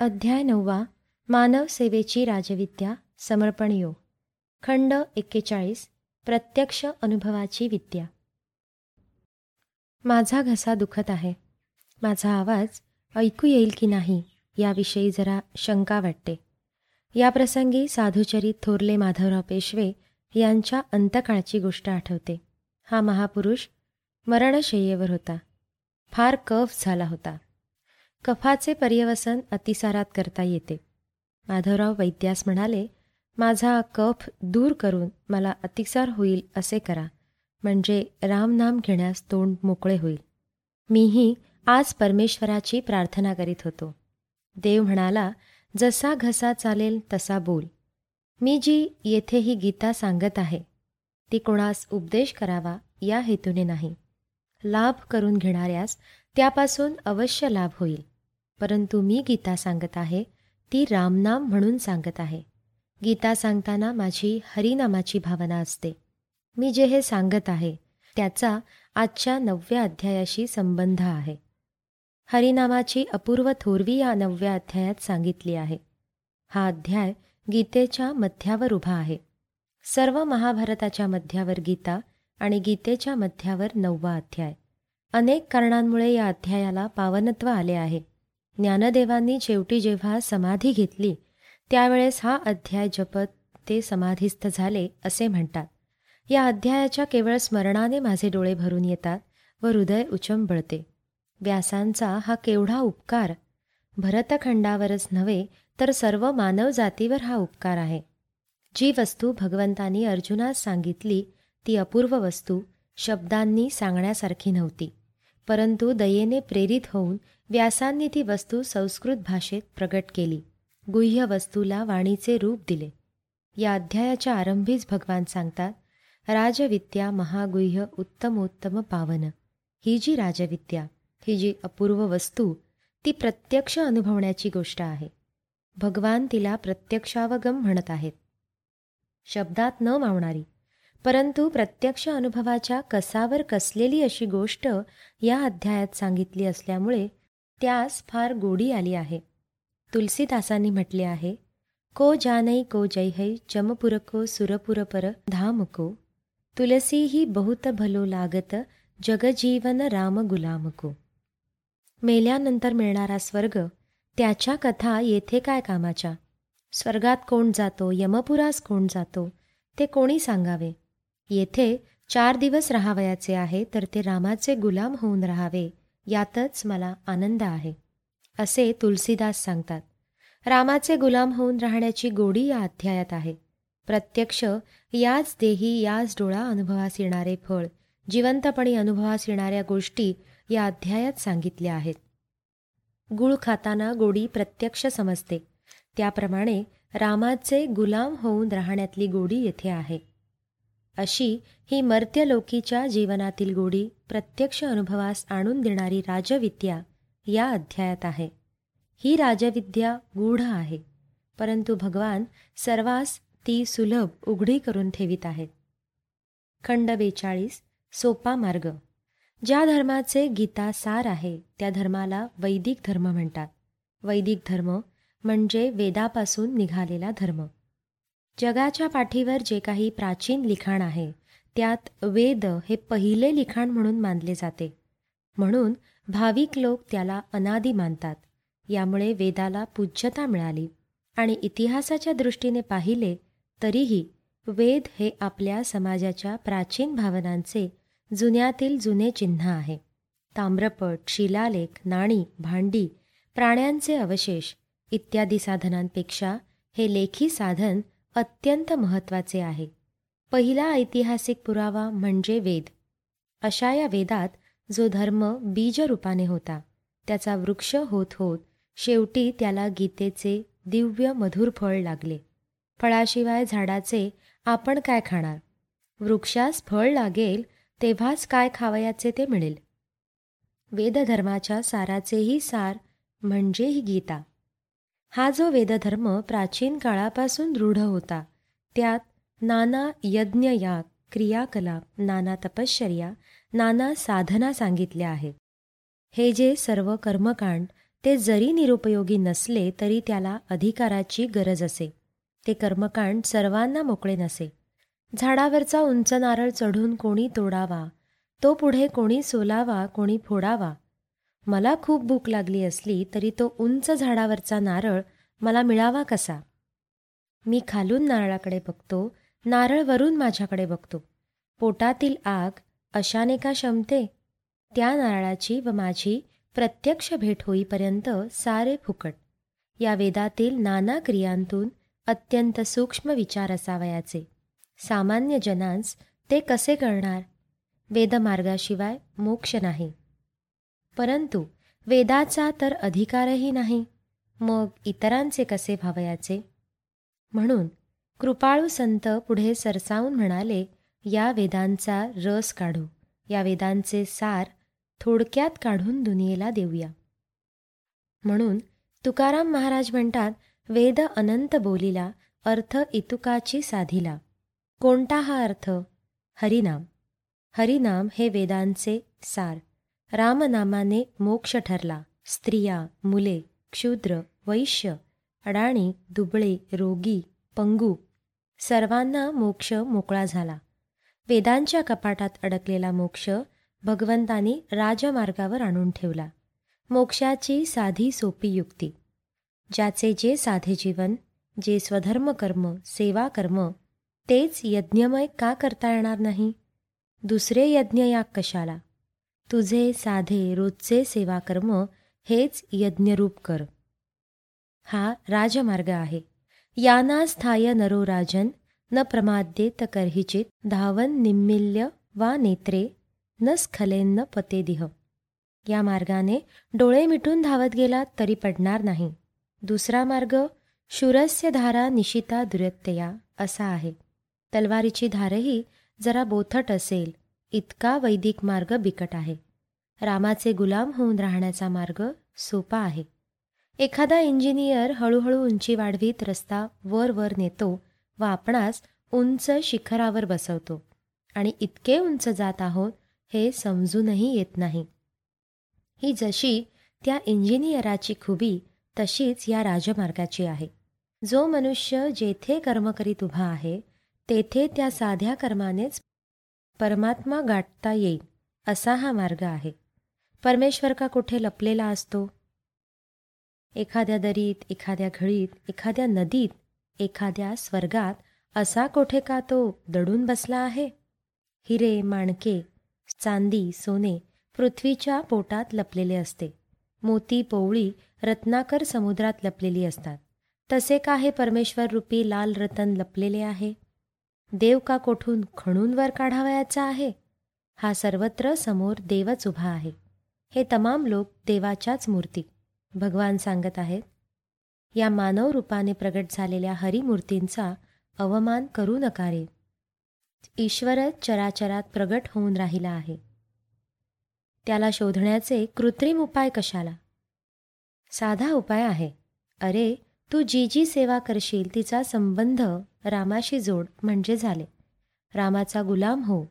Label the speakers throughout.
Speaker 1: अध्याय नववा मानव सेवेची राजविद्या समर्पण योग. खंड एक्केचाळीस प्रत्यक्ष अनुभवाची विद्या. माझा घसा दुखत आहे. माझा आवाज ऐकू येईल की नाही याविषयी जरा शंका वाटते. या प्रसंगी साधुचरित थोरले माधवराव पेशवे यांच्या अंतकाळची गोष्ट आठवते. हा महापुरुष मरणशय्येवर होता. फार कफ झाला होता. कफाचे पर्यवसन अतिसारात करता येते. माधवराव वैद्यास म्हणाले माझा कफ दूर करून मला अतिसार होईल असे करा. म्हणजे रामनाम घेण्यास तोंड मोकळे होईल. मीही आज परमेश्वराची प्रार्थना करीत होतो. देव म्हणाला जसा घसा चालेल तसा बोल. मी जी येथे ही गीता सांगत आहे ती कोणास उपदेश करावा या हेतूने नाही. लाभ करून घेणाऱ्यास त्यापासून अवश्य लाभ होईल. परंतु मी गीता सांगत आहे ती रामनाम म्हणून सांगत आहे. गीता सांगताना माझी हरिनामाची भावना असते. मी जे हे सांगत आहे त्याचा आजच्या नवव्या अध्यायाशी संबंध आहे. हरिनामाची अपूर्व थोरवी या नवव्या अध्यायात सांगितली आहे. हा अध्याय गीतेच्या मध्यावर उभा आहे. सर्व महाभारताच्या मध्यावर गीता आणि गीतेच्या मध्यावर नववा अध्याय. अनेक कारणांमुळे या अध्यायाला पावनत्व आले आहे. ज्ञानदेवांनी शेवटी जेव्हा समाधी घेतली त्यावेळेस हा अध्याय जपत ते समाधीस्थ झाले असे म्हणतात. या अध्यायाच्या केवळ स्मरणाने माझे डोळे भरून येतात व हृदय उचंबळते. व्यासांचा हा केवढा उपकार! भरतखंडावरच नव्हे तर सर्व मानवजातीवर हा उपकार आहे. जी वस्तू भगवंतांनी अर्जुनास सांगितली ती अपूर्व वस्तू शब्दांनी सांगण्यासारखी नव्हती. परंतु दयेने प्रेरित होऊन व्यासांनी ती वस्तू संस्कृत भाषेत प्रगट केली. गुह्य वस्तूला वाणीचे रूप दिले. या अध्यायाच्या आरंभीच भगवान सांगतात राजविद्या महागुह्य उत्तमोत्तम पावन. ही जी राजविद्या ही जी अपूर्व वस्तू ती प्रत्यक्ष अनुभवण्याची गोष्ट आहे. भगवान तिला प्रत्यक्षावगम म्हणत आहेत. शब्दात न मावणारी परंतु प्रत्यक्ष अनुभवाच्या कसावर कसलेली अशी गोष्ट या अध्यायात सांगितली असल्यामुळे त्यास फार गोडी आली आहे. तुलसीदासांनी म्हटले आहे को जानई को जैहै चमपुरको सुरपुरपर धामको तुलसी ही बहुत भलो लागत जगजीवन राम गुलामको. मेल्यानंतर मिळणारा स्वर्ग त्याच्या कथा येथे काय कामाच्या? स्वर्गात कोण जातो यमपुरास कोण जातो ते कोणी सांगावे? येथे चार दिवस राहावयाचे आहे तर ते रामाचे गुलाम होऊन राहावे यातच मला आनंद आहे असे तुलसीदास सांगतात. रामाचे गुलाम होऊन राहण्याची गोडी या अध्यायात आहे. प्रत्यक्ष याच देही याच डोळा अनुभवास येणारे फळ जिवंतपणे अनुभवास येणाऱ्या गोष्टी या अध्यायात सांगितल्या आहेत. गुळ खाताना गोडी प्रत्यक्ष समजते. त्याप्रमाणे रामाचे गुलाम होऊन राहण्यातली गोडी येथे आहे. अशी ही मर्त्यलोकीच्या जीवनातील गोडी प्रत्यक्ष अनुभवास आणून देणारी राजविद्या या अध्यायात आहे. ही राजविद्या गूढ आहे परंतु भगवान सर्वांस ती सुलभ उघडी करून ठेवित आहेत. खंड बेचाळीस सोपा मार्ग. ज्या धर्माचे गीता सार आहे त्या धर्माला वैदिक धर्म म्हणतात. वैदिक धर्म म्हणजे वेदापासून निघालेला धर्म. जगाच्या पाठीवर जे काही प्राचीन लिखाण आहे त्यात वेद हे पहिले लिखाण म्हणून मानले जाते. म्हणून भाविक लोक त्याला अनादी मानतात. यामुळे वेदाला पूज्यता मिळाली. आणि इतिहासाच्या दृष्टीने पाहिले तरीही वेद हे आपल्या समाजाच्या प्राचीन भावनांचे जुन्यातील जुने चिन्ह आहे. ताम्रपट शिलालेख नाणी भांडी प्राण्यांचे अवशेष इत्यादी साधनांपेक्षा हे लेखी साधन अत्यंत महत्त्वाचे आहे. पहिला ऐतिहासिक पुरावा म्हणजे वेद. अशा या वेदात जो धर्म बीजरूपाने होता त्याचा वृक्ष होत होत शेवटी त्याला गीतेचे दिव्य मधुर फळ लागले. फळाशिवाय झाडाचे आपण काय खाणार? वृक्षास फळ लागेल तेव्हाच काय खावयाचे ते मिळेल. वेदधर्माच्या साराचेही सार म्हणजे ही गीता. हा जो वेदधर्म प्राचीन काळापासून दृढ होता त्यात नाना यज्ञयाग क्रियाकलाप नाना तपश्चर्या नाना साधना सांगितल्या आहेत. हे जे सर्व कर्मकांड ते जरी निरुपयोगी नसले तरी त्याला अधिकाराची गरज असे. ते कर्मकांड सर्वांना मोकळे नसे. झाडावरचा उंच नारळ चढून कोणी तोडावा तो पुढे कोणी सोलावा कोणी फोडावा मला खूप भूक लागली असली तरी तो उंच झाडावरचा नारळ मला मिळावा कसा? मी खालून नारळाकडे बघतो नारळ वरून माझ्याकडे बघतो. पोटातील आग अशाने का शमते? त्या नारळाची व माझी प्रत्यक्ष भेट होईपर्यंत सारे फुकट. या वेदातील नाना क्रियांतून अत्यंत सूक्ष्म विचार असावयाचे. सामान्य जनांस ते कसे करणार वेदमार्गाशिवाय मोक्ष नाही. परंतु वेदाचा तर अधिकारही नाही. मग इतरांचे कसे व्हावयाचे म्हणून कृपाळू संत पुढे सरसावून म्हणाले या वेदांचा रस काढू. या वेदांचे सार थोडक्यात काढून दुनियेला देऊया. म्हणून तुकाराम महाराज म्हणतात वेद अनंत बोलिला अर्थ इतुकाची साधिला. कोणता हा अर्थ? हरिनाम. हरिनाम हे वेदांचे सार. रामनामाने मोक्ष ठरला. स्त्रिया मुले क्षुद्र वैश्य अडाणी दुबळे रोगी पंगू सर्वांना मोक्ष मोकळा झाला. वेदांच्या कपाटात अडकलेला मोक्ष भगवंतानी राजमार्गावर आणून ठेवला. मोक्षाची साधी सोपी युक्ती. ज्याचे जे साधे जीवन जे स्वधर्म कर्म सेवा कर्म तेच यज्ञमय का करता येणार नाही? दुसरे यज्ञ या कशाला? तुझे साधे रोजचे सेवाकर्म हेच यज्ञरूप कर. हा राजमार्ग आहे. याना स्थाय नरो राजन न प्रमाद्येत कर्हिचित धावन निम्मिल्य वा नेत्रे न स्खलेन्न पतेदिह या मार्गाने डोळे मिटून धावत गेला तरी पडणार नाही. दुसरा मार्ग शुरस्य धारा निशिता दुरत्यया असा आहे. तलवारीची धारही जरा बोथट असेल इतका वैदिक मार्ग बिकट आहे. रामाचे गुलाम होऊन राहण्याचा मार्ग सोपा आहे. एखादा इंजिनियर हळूहळू उंची वाढवीत रस्ता वर वर नेतो व आपणास उंच शिखरावर बसवतो. आणि इतके उंच जात आहोत हे समजूनही येत नाही. ही जशी त्या इंजिनियराची खुबी तशीच या राजमार्गाची आहे. जो मनुष्य जेथे कर्म करीत उभा आहे तेथे त्या साध्या कर्मानेच परमात्मा गाठता येईल असा हा मार्ग आहे. परमेश्वर का कुठे लपलेला असतो? एखाद्या दरीत एखाद्या घळीत एखाद्या नदीत एखाद्या स्वर्गात असा कोठे का तो दडून बसला आहे? हिरे माणके चांदी सोने पृथ्वीच्या पोटात लपलेले असते. मोती पोवळी रत्नाकर समुद्रात लपलेली असतात. तसे का हे परमेश्वर रूपी लाल रतन लपलेले आहे? देव का कोठून खणून वर काढावयाचा आहे? हा सर्वत्र समोर देवच उभा आहे. हे तमाम लोक देवाच्याच मूर्ती. भगवान सांगत आहेत या मानव रूपाने प्रगट झालेल्या हरिमूर्तींचा अवमान करू नका रे. ईश्वरच चराचरात प्रगट होऊन राहिला आहे. त्याला शोधण्याचे कृत्रिम उपाय कशाला? साधा उपाय आहे. अरे तू जी जी सेवा करशील तिचा संबंध रामाशी जोड म्हणजे झाले. रामाचा गुलाम हो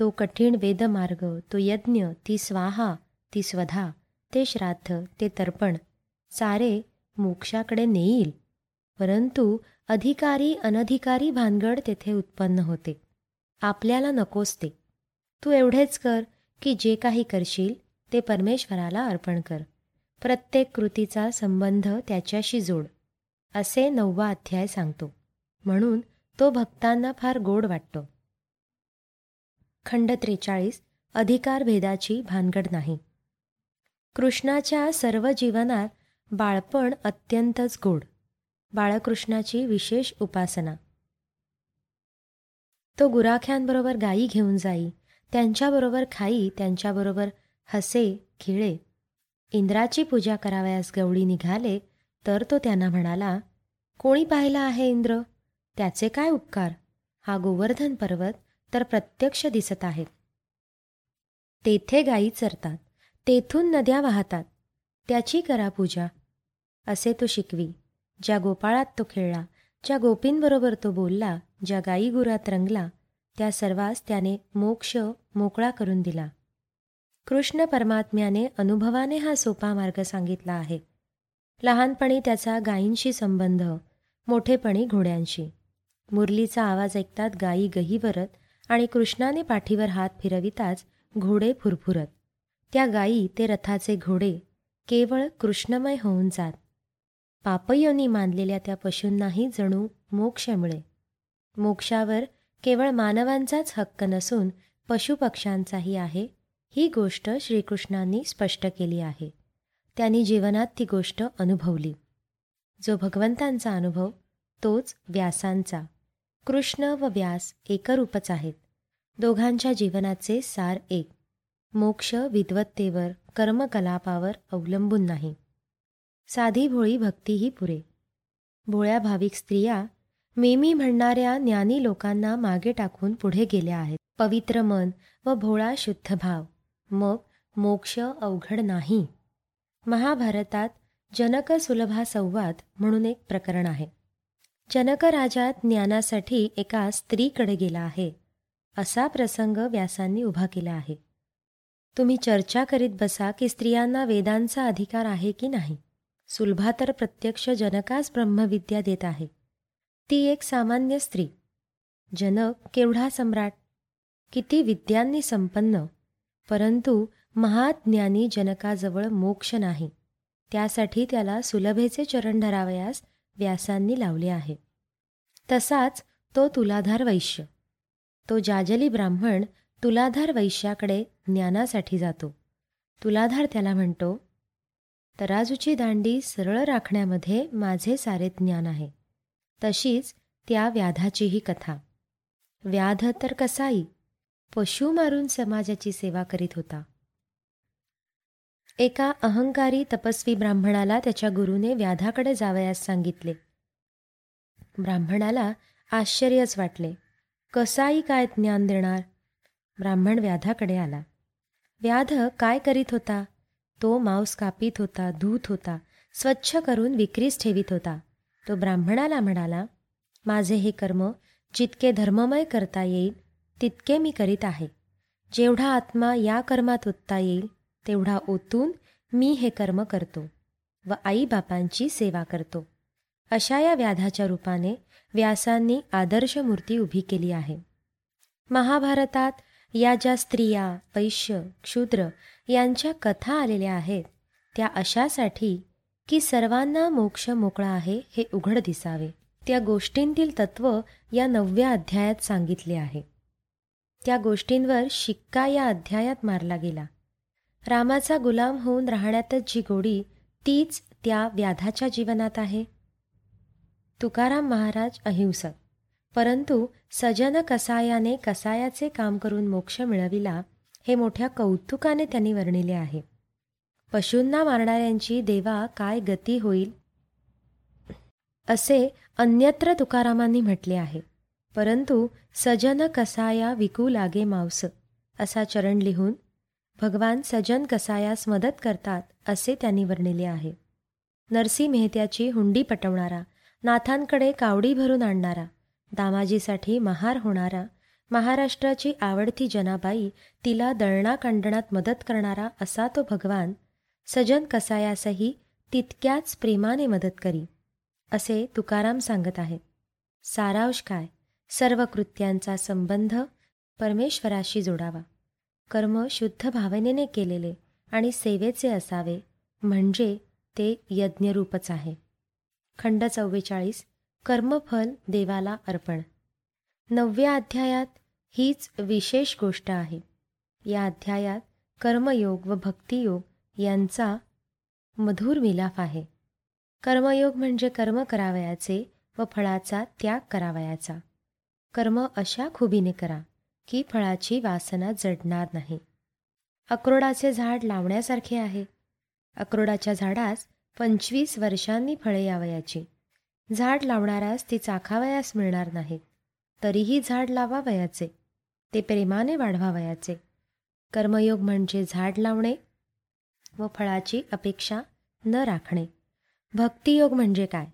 Speaker 1: तो कठीण वेदमार्ग तो यज्ञ ती स्वाहा ती स्वधा ते श्राद्ध ते तर्पण सारे मोक्षाकडे नेईल. परंतु अधिकारी अनधिकारी भानगड तेथे उत्पन्न होते. आपल्याला नकोस ते. तू एवढेच कर की जे काही करशील ते परमेश्वराला अर्पण कर. प्रत्येक कृतीचा संबंध त्याच्याशी जोड. असे नववा अध्याय सांगतो. म्हणून तो भक्तांना फार गोड वाटतो. खंड त्रेचाळीस अधिकार भेदाची भानगड नाही. कृष्णाच्या सर्व जीवनात बाळपण अत्यंतच गोड. बाळकृष्णाची विशेष उपासना. तो गुराख्यांबरोबर गायी घेऊन जाई त्यांच्याबरोबर खाई त्यांच्याबरोबर हसे खिळे. इंद्राची पूजा करावयास गवळी निघाले तर तो त्यांना म्हणाला कोणी पाहिला आहे इंद्र? त्याचे काय उपकार? हा गोवर्धन पर्वत तर प्रत्यक्ष दिसत आहेत. तेथे गायी चरतात तेथून नद्या वाहतात. त्याची करा पूजा. असे तो शिकवी. ज्या गोपाळात तो खेळला ज्या गोपींबरोबर तो बोलला ज्या गायीगुरात रंगला त्या सर्वास त्याने मोक्ष मोकळा करून दिला. कृष्ण परमात्म्याने अनुभवाने हा सोपा मार्ग सांगितला आहे. लहानपणी त्याचा गायींशी संबंध मोठेपणी घोड्यांशी. मुरलीचा आवाज ऐकतात गायी गहीवरत आणि कृष्णाने पाठीवर हात फिरविताच घोडे फुरफुरत. त्या गायी ते रथाचे घोडे केवळ कृष्णमय होऊन जात. पापयोनी मानलेल्या त्या पशूंनाही जणू मोक्ष मिळे. मोक्षावर केवळ मानवांचाच हक्क नसून पशुपक्ष्यांचाही आहे ही गोष्ट श्रीकृष्णांनी स्पष्ट केली आहे. त्यांनी जीवनात ती गोष्ट अनुभवली. जो भगवंतांचा अनुभव तोच व्यासांचा. कृष्ण व व्यास एकरूपच आहेत. दोघांच्या जीवनाचे सार एक. मोक्ष विद्वत्तेवर कर्मकलापावर अवलंबून नाही. साधी भोळी भक्तीही पुरे. भोळ्या भाविक स्त्रिया मेमी म्हणणाऱ्या ज्ञानी लोकांना मागे टाकून पुढे गेल्या आहेत. पवित्र मन व भोळा शुद्ध भाव. मग मोक्ष अवघड नाही. महाभारतात जनक सुलभा संवाद म्हणून एक प्रकरण आहे. जनक राजा ज्ञानासाठी एका स्त्रीकडे गेला आहे. असा प्रसंग व्यासांनी उभा केला आहे. तुम्ही चर्चा करीत बसा की स्त्रियांना वेदांचा अधिकार आहे की नाही. सुलभा तर प्रत्यक्ष जनकास ब्रह्मविद्या देत आहे. ती एक सामान्य स्त्री. जनक केवढा सम्राट. किती विद्यांनी संपन्न. परंतु महाज्ञानी जनकाजवळ मोक्ष नाही. त्यासाठी त्याला सुलभेचे चरण धरावयास व्यासांनी लावले आहे. तसाच तो तुलाधार वैश्य. तो जाजली ब्राह्मण तुलाधार वैश्याकडे ज्ञानासाठी जातो. तुलाधार त्याला म्हणतो तराजूची दांडी सरळ राखण्यामध्ये माझे सारे ज्ञान आहे. तशीच त्या व्याधाचीही कथा. व्याध तर कसाई? पशु मारून समाजाची सेवा करीत होता. एका अहंकारी तपस्वी ब्राह्मणाला त्याच्या गुरुने व्याधाकडे जावयास सांगितले. ब्राह्मणाला आश्चर्यच वाटले. कसाई काय ज्ञान देणार? ब्राह्मण व्याधाकडे आला. व्याध काय करीत होता? तो मांस कापीत होता धूत होता स्वच्छ करून विक्रीस ठेवीत होता. तो ब्राह्मणाला म्हणाला माझे हे कर्म जितके धर्ममय करता येईल तितके मी करीत आहे. जेवढा आत्मा या कर्मात उत्ता येईल तेवढा ओतून मी हे कर्म करतो व आईबापांची सेवा करतो. अशा या व्याधाच्या रूपाने व्यासांनी आदर्श मूर्ती उभी केली आहे. महाभारतात या ज्या स्त्रिया वैश्य क्षुद्र यांच्या कथा आलेल्या आहेत त्या अशासाठी की सर्वांना मोक्ष मोकळा आहे हे उघड दिसावे. त्या गोष्टींतील तत्व या नवव्या अध्यायात सांगितले आहे. त्या गोष्टींवर शिक्का या अध्यायात मारला गेला. रामाचा गुलाम होऊन राहण्यातच जी गोडी तीच त्या व्याधाच्या जीवनात आहे. तुकाराम महाराज अहिंसक. परंतु सजन कसायाने कसायाचे काम करून मोक्ष मिळविला हे मोठ्या कौतुकाने त्यांनी वर्णिले आहे. पशूंना मारणाऱ्यांची देवा काय गती होईल? असे अन्यत्र तुकारामांनी म्हटले आहे. परंतु सजन कसाया विकू लागे मावस असा चरण लिहून भगवान सजन कसायास मदत करतात असे त्यांनी वर्णिले आहे. नरसी मेहत्याची हुंडी पटवणारा नाथांकडे कावडी भरून आणणारा दामाजीसाठी महार होणारा महाराष्ट्राची आवडती जनाबाई तिला दळणाकांडणात मदत करणारा असा तो भगवान सजन कसायासही तितक्याच प्रेमाने मदत करी असे तुकाराम सांगत आहेत सारांश काय? सर्व कृत्यांचा संबंध परमेश्वराशी जोडावा. कर्म शुद्ध भावनेने केलेले आणि सेवेचे असावे म्हणजे ते यज्ञरूपच आहे. खंड चव्वेचाळीस कर्मफल देवाला अर्पण. नवव्या अध्यायात हीच विशेष गोष्ट आहे. या अध्यायात कर्मयोग व भक्तियोग यांचा मधुर मिलाफ आहे. कर्मयोग म्हणजे कर्म करावयाचे व फळाचा त्याग करावयाचा. कर्म अशा खुबीने करा. की फळाची वासना जडणार नाही. अक्रोडाचे झाड लावण्यासारखे आहे. अक्रोडाच्या झाडास पंचवीस वर्षांनी फळे यावयाची. झाड लावणाऱ्यास ती चाखावयास मिळणार नाही. तरीही झाड लावावयाचे. ते प्रेमाने वाढवावयाचे. कर्मयोग म्हणजे झाड लावणे व फळाची अपेक्षा न राखणे. भक्तियोग म्हणजे काय?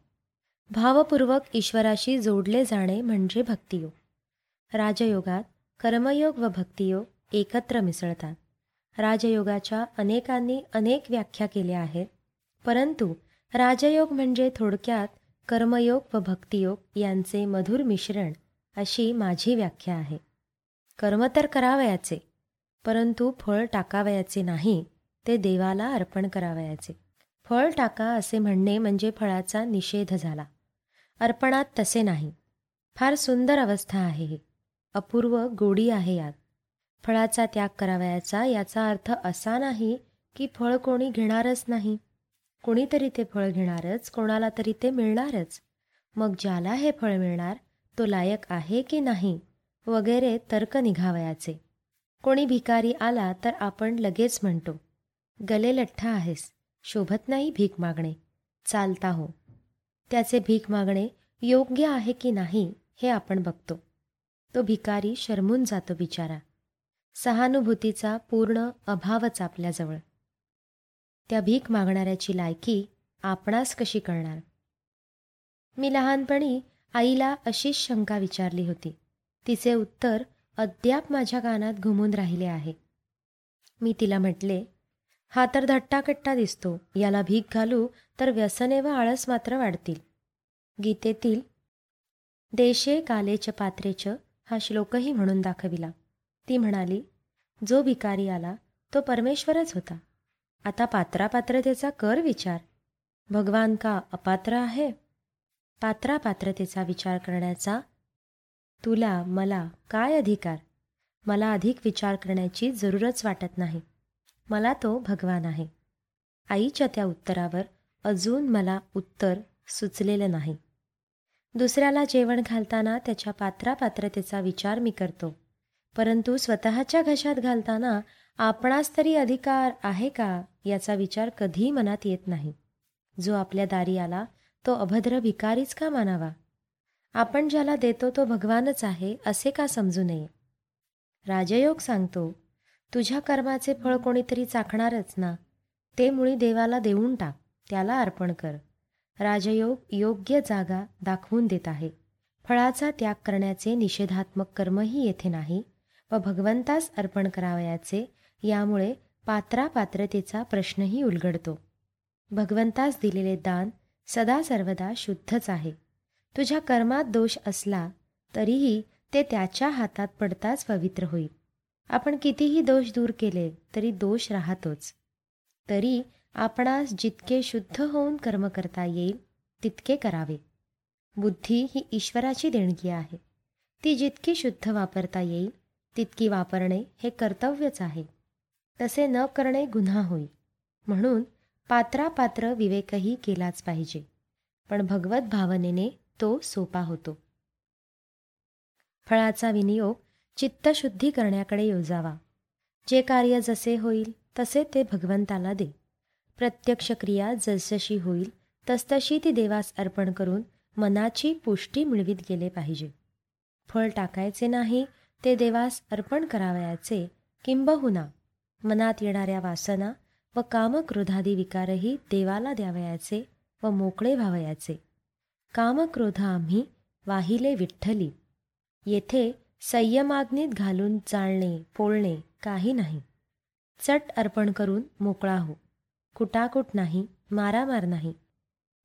Speaker 1: भावपूर्वक ईश्वराशी जोडले जाणे म्हणजे भक्तियोग. राजयोगात कर्मयोग व भक्तियोग एकत्र मिसळतात. राजयोगाच्या अनेकांनी अनेक व्याख्या केल्या आहेत परंतु राजयोग म्हणजे थोडक्यात कर्मयोग व भक्तियोग यांचे मधुर मिश्रण अशी माझी व्याख्या आहे. कर्म तर करावयाचे परंतु फळ टाकावयाचे नाही ते देवाला अर्पण करावयाचे. फळ टाका असे म्हणणे म्हणजे फळाचा निषेध झाला. अर्पणात तसे नाही. फार सुंदर अवस्था आहे ही. अपूर्व गोडी आहे यात. फळाचा त्याग करावयाचा याचा अर्थ असा नाही की फळ कोणी घेणारच नाही. कोणीतरी ते फळ घेणारच कोणाला तरी ते मिळणारच. मग ज्याला हे फळ मिळणार तो लायक आहे की नाही? वगैरे तर्क निघावयाचे. कोणी भिकारी आला तर आपण लगेच म्हणतो गले लठ्ठा आहेस शोभत नाही भीक मागणे चालता हो. त्याचे भीक मागणे योग्य आहे की नाही हे आपण बघतो. तो भिकारी शरमून जातो बिचारा. सहानुभूतीचा पूर्ण अभावच आपल्याजवळ. त्या भीक मागणाऱ्याची लायकी आपणास कशी कळणार? मी लहानपणी आईला अशीच शंका विचारली होती. तिचे उत्तर अद्याप माझ्या कानात घुमून राहिले आहे. मी तिला म्हटले हा तर धट्टाकट्टा दिसतो. याला भीक घालू तर व्यसने व आळस मात्र वाढतील. गीतेतील देशे कालेच पात्रेच हा श्लोकही म्हणून दाखविला. ती म्हणाली जो भिकारी आला तो परमेश्वरच होता. आता पात्रापात्रतेचा कर विचार. भगवान का अपात्र आहे? पात्रापात्रतेचा विचार करण्याचा तुला मला काय अधिकार? मला अधिक विचार करण्याची जरूरच वाटत नाही. मला तो भगवान आहे. आईच्या त्या उत्तरावर अजून मला उत्तर सुचलेलं नाही. दुसऱ्याला जेवण घालताना त्याच्या पात्रापात्रतेचा विचार मी करतो. परंतु स्वतःच्या घशात घालताना आपणास तरी अधिकार आहे का याचा विचार कधीही मनात येत नाही. जो आपल्या दारी आला तो अभद्र भिकारीच का मानावा? आपण ज्याला देतो तो भगवानच आहे असे का समजू नये? राजयोग सांगतो तुझ्या कर्माचे फळ कोणीतरी चाखणारच ना. ते मुळी देवाला देऊन टाक त्याला अर्पण कर. राजयोग योग्य जागा दाखवून देत आहे. फळाचा त्याग करण्याचे निषेधात्मक कर्मही येथे नाही. व भगवंतास अर्पण करावयाचे यामुळे पात्रापात्रतेचा प्रश्नही उलगडतो. भगवंतास दिलेले दान सदा सर्वदा शुद्धच आहे. तुझ्या कर्मात दोष असला तरीही ते त्याच्या हातात पडताच पवित्र होईल. आपण कितीही दोष दूर केले तरी दोष राहतोच. तरी आपणास जितके शुद्ध होऊन कर्म करता येईल तितके करावे. बुद्धी ही ईश्वराची देणगी आहे. ती जितकी शुद्ध वापरता येईल तितकी वापरणे हे कर्तव्यच आहे. तसे न करणे गुन्हा होईल. म्हणून पात्रापात्र विवेकही केलाच पाहिजे. पण भगवत भावनेने तो सोपा होतो. फळाचा विनियोग चित्तशुद्धी करण्याकडे योजावा. जे कार्य जसे होईल तसे ते भगवंताला दे. प्रत्यक्ष क्रिया जसजशी होईल तसतशी ती देवास अर्पण करून मनाची पुष्टी मिळवीत गेले पाहिजे. फळ टाकायचे नाही ते देवास अर्पण करावयाचे किंबहुना. मनात येणाऱ्या वासना व कामक्रोधादी विकारही देवाला द्यावयाचे व मोकळे व्हावयाचे. कामक्रोध आम्ही वाहिले विठ्ठली. येथे संयमाग्नीत घालून चालणे पोळणे काही नाही. चट अर्पण करून मोकळा हो. कुटाकुट नाही मारामार नाही.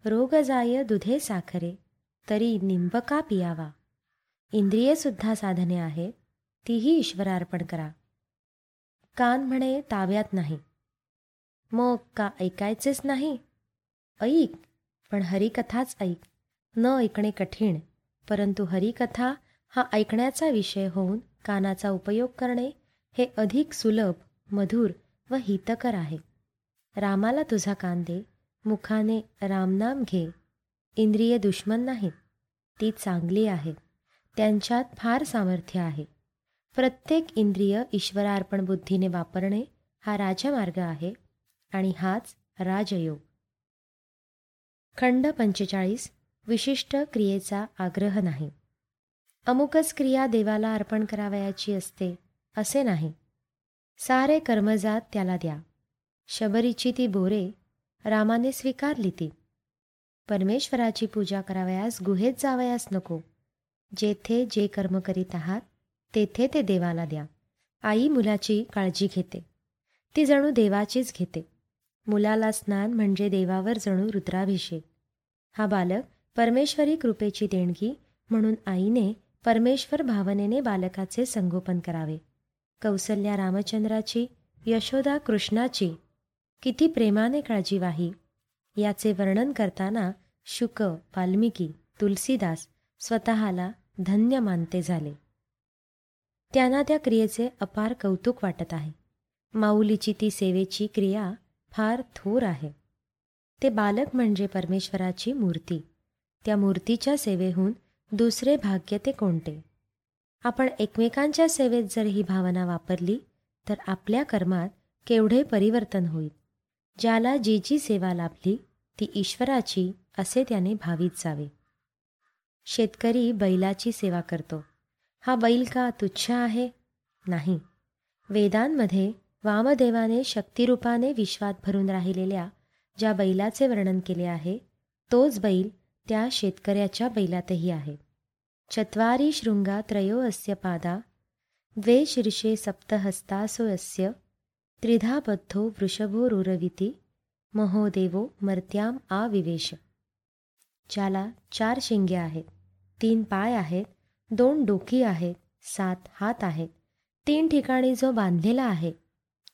Speaker 1: रोग जाय दुधे साखरे तरी निंबका पियावा? इंद्रियेसुद्धा साधने आहेत तीही ईश्वरार्पण करा. कान म्हणे ताब्यात नाही. मग का ऐकायचेच नाही? ऐक पण हरिकथाच ऐक. न ऐकणे कठीण परंतु हरिकथा हा ऐकण्याचा विषय होऊन कानाचा उपयोग करणे हे अधिक सुलभ मधुर व हितकर आहे. रामाला तुझा कान दे. मुखाने रामनाम घे. इंद्रिय दुश्मन नाहीत. ती चांगली आहेत त्यांच्यात फार सामर्थ्य आहे. प्रत्येक इंद्रिय ईश्वरार्पण बुद्धीने वापरणे हा राजमार्ग आहे आणि हाच राजयोग. खंड पंचेचाळीस. विशिष्ट क्रियेचा आग्रह नाही. अमुकच क्रिया देवाला अर्पण करावयाची असते असे नाही. सारे कर्मजात त्याला द्या. शबरीची ती बोरे रामाने स्वीकारली ती. परमेश्वराची पूजा करावयास गुहेत जावयास नको. जेथे जे कर्म करीत आहात तेथे ते देवाला द्या. आई मुलाची काळजी घेते. ती जणू देवाचीच घेते. मुलाला स्नान म्हणजे देवावर जणू रुद्राभिषेक. हा बालक परमेश्वरी कृपेची देणगी म्हणून आईने परमेश्वर भावनेने बालकाचे संगोपन करावे. कौसल्या रामचंद्राची यशोदा कृष्णाची किती प्रेमाने काळजी वाही याचे वर्णन करताना शुक वाल्मिकी तुलसीदास स्वतःला धन्य मानते झाले. त्यांना त्या क्रियेचे अपार कौतुक वाटत आहे. माऊलीची ती सेवेची क्रिया फार थोर आहे. ते बालक म्हणजे परमेश्वराची मूर्ती. त्या मूर्तीच्या सेवेहून दुसरे भाग्य ते कोणते? आपण एकमेकांच्या सेवेत जर ही भावना वापरली तर आपल्या कर्मात केवढे परिवर्तन होईल? ज्याला जी जी सेवा लाभली ती ईश्वराची असे त्याने भावीत जावे. शेतकरी बैलाची सेवा करतो. हा बैल का तुच्छ आहे? नाही. वेदांमध्ये वामदेवाने शक्तिरूपाने विश्वात भरून राहिलेल्या ज्या बैलाचे वर्णन केले आहे तोच बैल त्या शेतकऱ्याच्या बैलातही आहे. चत्वारी शृंगा त्रयो अस्य पादा द्वे शीर्षे सप्तहस्तासो अस्य त्रिधा बद्धो वृषभोरुरविती महोदेवो मर्त्याम आविवेश। ज्याला चार शिंगे आहेत तीन पाय आहेत दोन डोकी आहेत सात हात आहेत तीन ठिकाणी जो बांधलेला आहे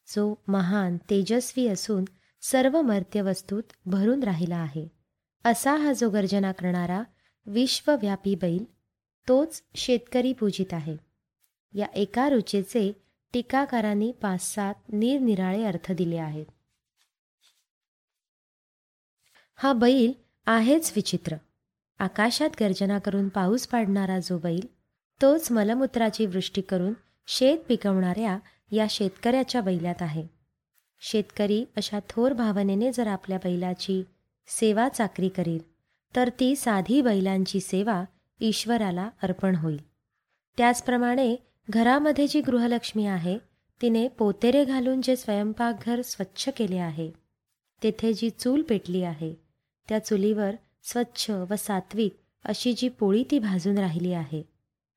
Speaker 1: जो महान तेजस्वी असून सर्व मर्त्यवस्तूत भरून राहिला आहे. असा हा जो गर्जना करणारा विश्वव्यापी बैल तोच शेतकरी पूजित आहे. या एका रुचेचे टीकाकारांनी पाच सात निरनिराळे अर्थ दिले आहेत. हा बैल आहेच विचित्र. आकाशात गर्जना करून पाऊस पाडणारा जो बैल तोच मलमूत्राची वृष्टी करून शेत पिकवणाऱ्या या शेतकऱ्याच्या बैलात आहे. शेतकरी अशा थोर भावनेने जर आपल्या बैलाची सेवा चाकरी करील तर ती साधी बैलांची सेवा ईश्वराला अर्पण होईल. त्याचप्रमाणे घरामध्ये जी गृहलक्ष्मी आहे तिने पोतेरे घालून जे स्वयंपाकघर स्वच्छ केले आहे तेथे जी चूल पेटली आहे त्या चुलीवर स्वच्छ व सात्विक अशी जी पोळी ती भाजून राहिली आहे.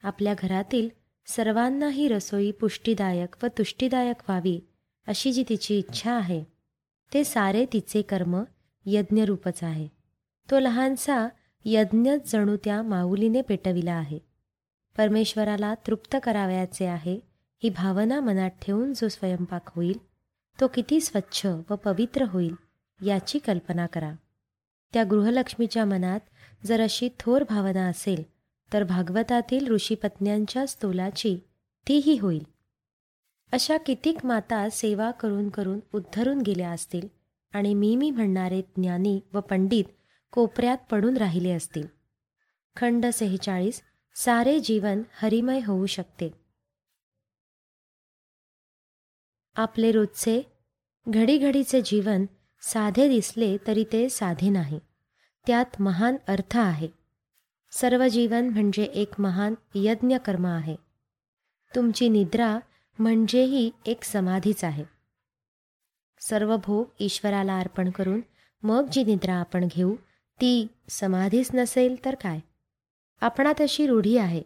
Speaker 1: आपल्या घरातील सर्वांना ही रसोई पुष्टीदायक व तुष्टीदायक व्हावी अशी जी तिची इच्छा आहे ते सारे तिचे कर्म यज्ञरूपच आहे. तो लहानसा यज्ञच जणू त्या माऊलीने पेटविला आहे. परमेश्वराला तृप्त करावयाचे आहे ही भावना मनात ठेवून जो स्वयंपाक होईल तो किती स्वच्छ व पवित्र होईल याची कल्पना करा. त्या गृहलक्ष्मीच्या मनात जर अशी थोर भावना असेल तर भागवतातील ऋषीपत्न्यांच्या स्तोलाची तीही होईल. अशा कितीक माता सेवा करून करून उद्धरून गेल्या असतील आणि मी मी म्हणणारे ज्ञानी व पंडित कोपऱ्यात पडून राहिले असतील. खंड सेहेचाळीस सारे जीवन हरिमय होऊ शकते. आपले रोजचे घडीघडीचे जीवन साधे दिसले तरी ते साधे नाही. त्यात महान अर्थ आहे. सर्व जीवन म्हणजे एक महान यज्ञकर्म आहे. तुमची निद्रा म्हणजेही एक समाधीच आहे. सर्व भोग ईश्वराला अर्पण करून मग जी निद्रा आपण घेऊ ती समाधीच नसेल तर काय? आपणात अशी रूढी आहे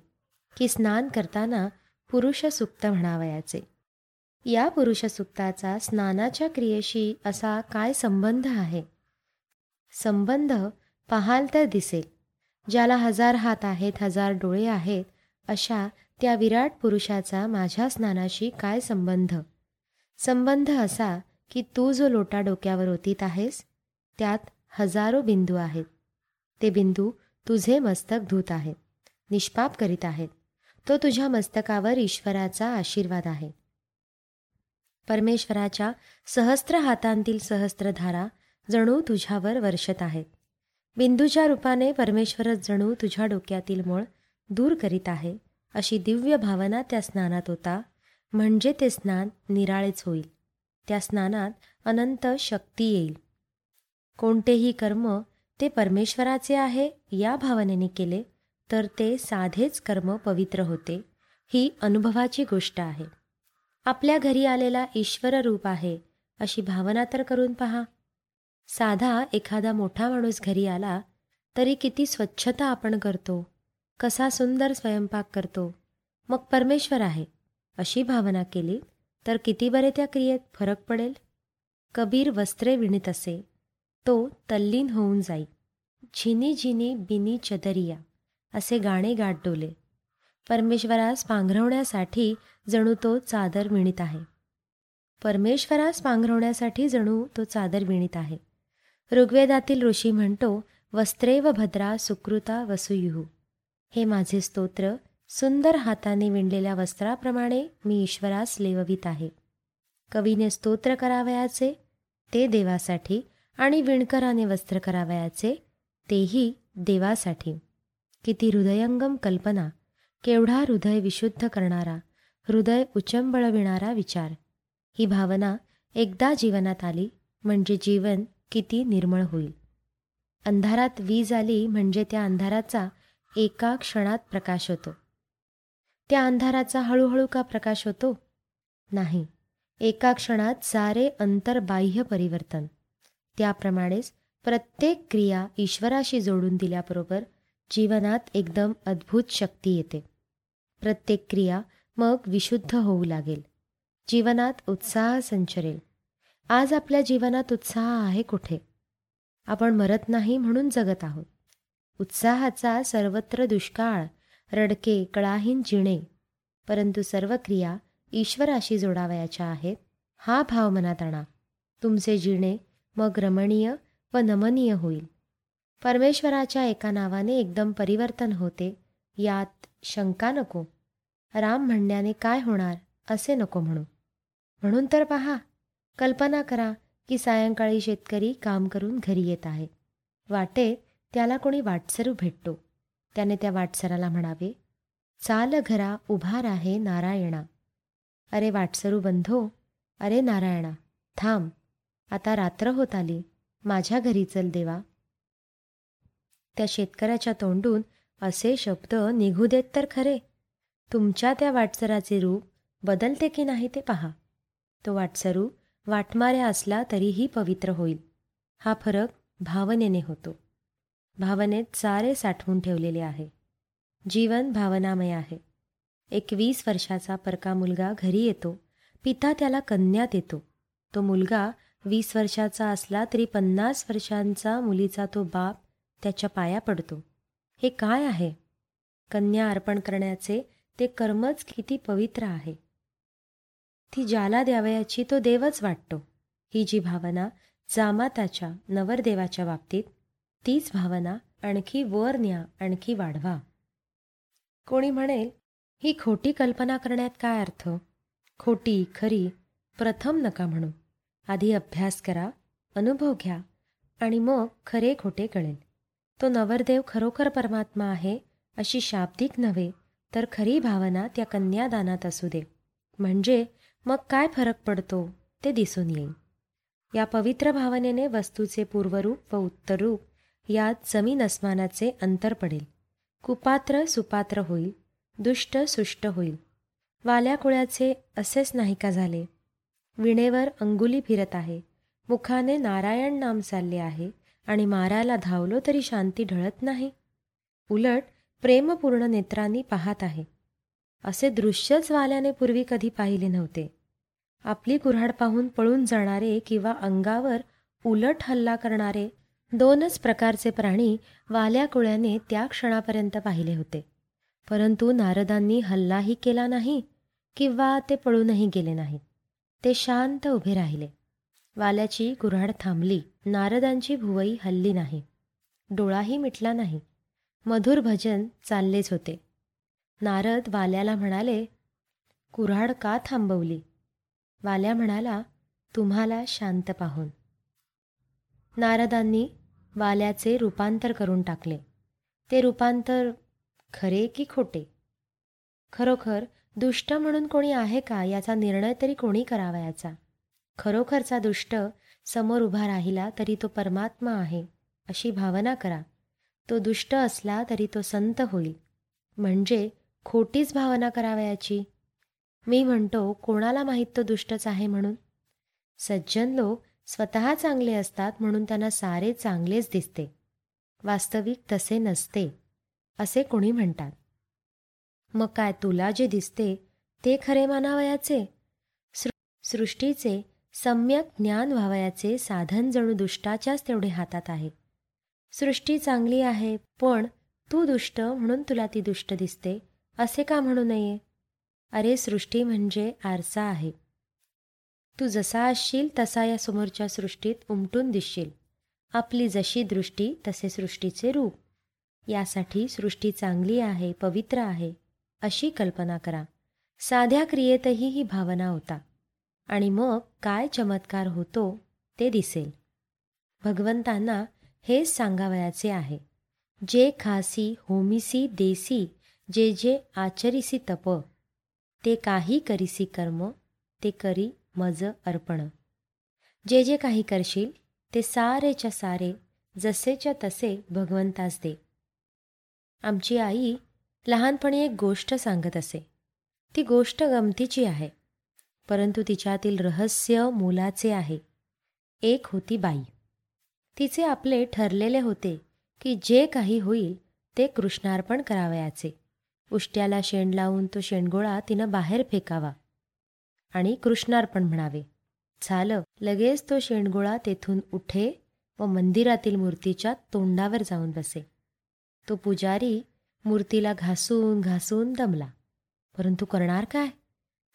Speaker 1: की स्नान करताना पुरुषसुक्त म्हणावयाचे. या पुरुषसुक्ताचा स्नानाच्या क्रियेशी असा काय संबंध आहे? संबंध पाहाल तर दिसेल. ज्याला हजार हात आहेत हजार डोळे आहेत अशा त्या विराट पुरुषाचा माझ्या स्नानाशी काय संबंध? संबंध असा की तू जो लोटा डोक्यावर ओतीत आहेस त्यात हजारो बिंदू आहेत. ते बिंदू तुझे मस्तक धूत आहेत. निष्पाप करीत आहेत. तो तुझ्या मस्तकावर ईश्वराचा आशीर्वाद आहे. परमेश्वराच्या सहस्त्र हातांतील सहस्त्रधारा जणू तुझ्यावर वर्षत आहेत. बिंदूच्या रूपाने परमेश्वरच जणू तुझ्या डोक्यातील मूळ दूर करीत आहे अशी दिव्य भावना त्या स्नानात होता म्हणजे ते स्नान निराळेच होईल. त्या स्नानात अनंत शक्ती येईल. कोणतेही कर्म ते परमेश्वराचे आहे या भावनेने केले तर ते साधेच कर्म पवित्र होते ही अनुभवाची गोष्ट आहे. आपल्या घरी आलेला ईश्वर रूप आहे अशी भावना तर करून पहा. साधा एखादा मोठा माणूस घरी आला तरी किती स्वच्छता आपण करतो कसा सुंदर स्वयंपाक करतो मग परमेश्वर आहे अशी भावना केली तर किती बरे त्या क्रियेत फरक पडेल? कबीर वस्त्रे विणीत असे तो तल्लीन होऊन जाई. झिनी झिनी बिनी चदरिया असे गाणे गाठ डोले परमेश्वरास पांघरवण्यासाठी जणू तो चादर विणीत आहे. परमेश्वरास पांघरवण्यासाठी जणू तो चादर विणीत आहे. ऋग्वेदातील ऋषी म्हणतो वस्त्रे व भद्रा सुकृता वसुयुहू हे माझे स्तोत्र सुंदर हाताने विणलेल्या वस्त्राप्रमाणे मी ईश्वरास लेववीत आहे. कवीने स्तोत्र करावयाचे ते देवासाठी आणि विणकराने वस्त्र करावयाचे तेही देवासाठी. किती हृदयंगम कल्पना केवढा हृदय विशुद्ध करणारा हृदय उचंबळविणारा विचार. ही भावना एकदा जीवनात आली म्हणजे जीवन किती निर्मळ होईल. अंधारात वीज आली म्हणजे त्या अंधाराचा एका क्षणात प्रकाश होतो. त्या अंधाराचा हळूहळू का प्रकाश होतो? नाही. एका क्षणात सारे अंतर्बाह्य परिवर्तन. त्याप्रमाणेच प्रत्येक क्रिया ईश्वराशी जोडून दिल्याबरोबर जीवनात एकदम अद्भुत शक्ती येते. प्रत्येक क्रिया मग विशुद्ध होऊ लागेल. जीवनात उत्साह संचरेल. आज आपल्या जीवनात उत्साह आहे कुठे? आपण मरत नाही म्हणून जगत आहोत. उत्साहाचा सर्वत्र दुष्काळ रडके कळाहीन जिणे परंतु सर्व क्रिया ईश्वराशी जोडावयाच्या आहेत. हा भाव मनात आणा. तुमचे जिणे मग रमणीय व नमनीय होईल. परमेश्वराच्या एका नावाने एकदम परिवर्तन होते. यात शंका नको. राम म्हणण्याने काय होणार असे नको म्हणू. म्हणून तर पहा कल्पना करा की सायंकाळी शेतकरी काम करून घरी येत आहे. वाटेत त्याला कोणी वाटसरू भेटतो. त्याने त्या वाटसराला म्हणावे चाल घरा उभा राहे नारायणा. अरे वाटसरू बंधो अरे नारायणा थांब. आता रात्र होत आली. माझ्या घरी चल देवा. त्या शेतकऱ्याच्या तोंडून असे शब्द निघू देत तर खरे. तुमच्या त्या वाटसराचे रूप बदलते की नाही ते पहा. तो वाटसरू वाटमाऱ्या असला तरीही पवित्र होईल. हा फरक भावनेने होतो. भावनेत सारे साठवून ठेवलेले आहे. जीवन भावनामय आहे. एकवीस वर्षाचा परका मुलगा घरी येतो. पिता त्याला कन्या देतो. तो मुलगा वीस वर्षाचा असला तरी पन्नास वर्षांचा मुलीचा तो बाप त्याच्या पाया पडतो. हे काय आहे? कन्या अर्पण करण्याचे ते कर्मच किती पवित्र आहे. ती ज्याला द्यावयाची तो देवच वाटतो. ही जी भावना जामाताच्या नवरदेवाच्या बाबतीत तीच भावना आणखी वर न्या आणखी वाढवा. कोणी म्हणेल ही खोटी कल्पना करण्यात काय अर्थ? खोटी खरी प्रथम नका म्हणू. आधी अभ्यास करा अनुभव घ्या आणि मग खरे खोटे कळेल. तो नवरदेव खरोखर परमात्मा आहे अशी शाब्दिक नव्हे तर खरी भावना त्या कन्यादानात असू दे. म्हणजे मग काय फरक पडतो ते दिसून येईल. या पवित्र भावनेने वस्तूचे पूर्वरूप व उत्तररूप यात जमीन अस्मानाचे अंतर पडेल. कुपात्र सुपात्र होईल दुष्ट सुष्ट होईल. वाल्या कुळ्याचे असेच नाही का झाले. विणेवर अंगुली फिरत आहे. मुखाने नारायण नाम चालले आहे आणि मारायला धावलो तरी शांती ढळत नाही. उलट प्रेमपूर्ण नेत्रांनी पाहत आहे. असे दृश्यच वाल्याने पूर्वी कधी पाहिले नव्हते. आपली कुऱ्हाड पाहून पळून जाणारे किंवा अंगावर उलट हल्ला करणारे दोनच प्रकारचे प्राणी वाल्या कुळ्याने त्या क्षणापर्यंत पाहिले होते. परंतु नारदांनी हल्लाही केला नाही किंवा ते पळूनही गेले नाहीत. ते शांत उभे राहिले. वाल्याची कुऱ्हाड थांबली. नारदांची भुवई हल्ली नाही. डोळाही मिटला नाही. मधुर भजन चाललेच होते. नारद वाल्याला म्हणाले कुऱ्हाड का थांबवली? वाल्या म्हणाला तुम्हाला शांत पाहून. नारदांनी वाल्याचे रूपांतर करून टाकले. ते रूपांतर खरे की खोटे? खरोखर दुष्ट म्हणून कोणी आहे का याचा निर्णय तरी कोणी करावा याचा? खरोखरचा दुष्ट समोर उभा राहिला तरी तो परमात्मा आहे अशी भावना करा. तो दुष्ट असला तरी तो संत होईल. म्हणजे खोटीच भावना करावयाची मी म्हणतो कोणाला माहीत तो दुष्टच आहे म्हणून? सज्जन लोक स्वतः चांगले असतात म्हणून त्यांना सारे चांगलेच दिसते. वास्तविक तसे नसते असे कोणी म्हणतात. मग काय तुला जे दिसते ते खरे मानावयाचे? सृष्टीचे सम्यक ज्ञान व्हावयाचे साधन जणू दुष्टाच्याच तेवढे हातात आहे. सृष्टी चांगली आहे पण तू दुष्ट म्हणून तुला ती दुष्ट दिसते असे का म्हणू नये? अरे सृष्टी म्हणजे आरसा आहे. तू जसा असशील तसा या समोरच्या सृष्टीत उमटून दिसशील. आपली जशी दृष्टी तसे सृष्टीचे रूप. यासाठी सृष्टी चांगली आहे पवित्र आहे. अशी कल्पना करा. साध्या क्रियेतही ही भावना होता. आणि मग काय चमत्कार होतो ते दिसेल. भगवंतांना हेच सांगावयाचे आहे. जे खासी होमिसी देसी जे जे आचरिसी तप ते काही करीसी कर्म ते करी मज अर्पण. जे जे काही करशील ते सारेच्या सारे जसेच्या तसे भगवंतास दे. आमची आई लहानपणी एक गोष्ट सांगत असे. ती गोष्ट गमतीची आहे परंतु तिच्यातील रहस्य मोलाचे आहे. एक होती बाई. तिचे आपले ठरलेले होते की जे काही होईल ते कृष्णार्पण करावयाचे. उष्ट्याला शेण लावून तो शेणगोळा तिनं बाहेर फेकावा. आणि कृष्णार्पण म्हणावे. झालं लगेच तो शेणगोळा तेथून उठे व मंदिरातील मूर्तीच्या तोंडावर जाऊन बसे. तो पुजारी मूर्तीला घासून घासून दमला. परंतु करणार काय?